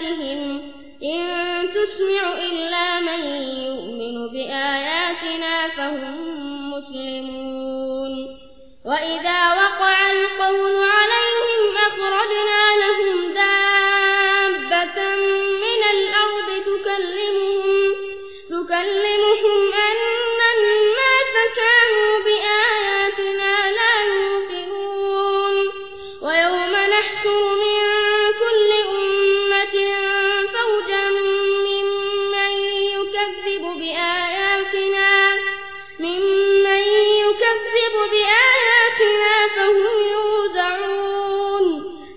ضلالتهم إن تسمع إلا من يؤمن بآياتنا فهم مسلمون وإذا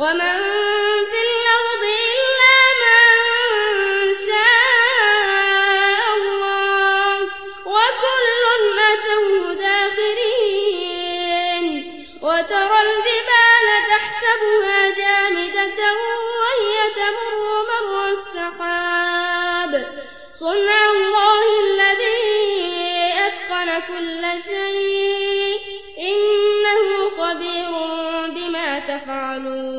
ومن في الأرض إلا من شاء الله وكل أتوا داخرين وترى الجبال تحسبها جامدة وهي تمر مر السحاب صنع الله الذي أتقن كل شيء إنه خبير بما تفعلون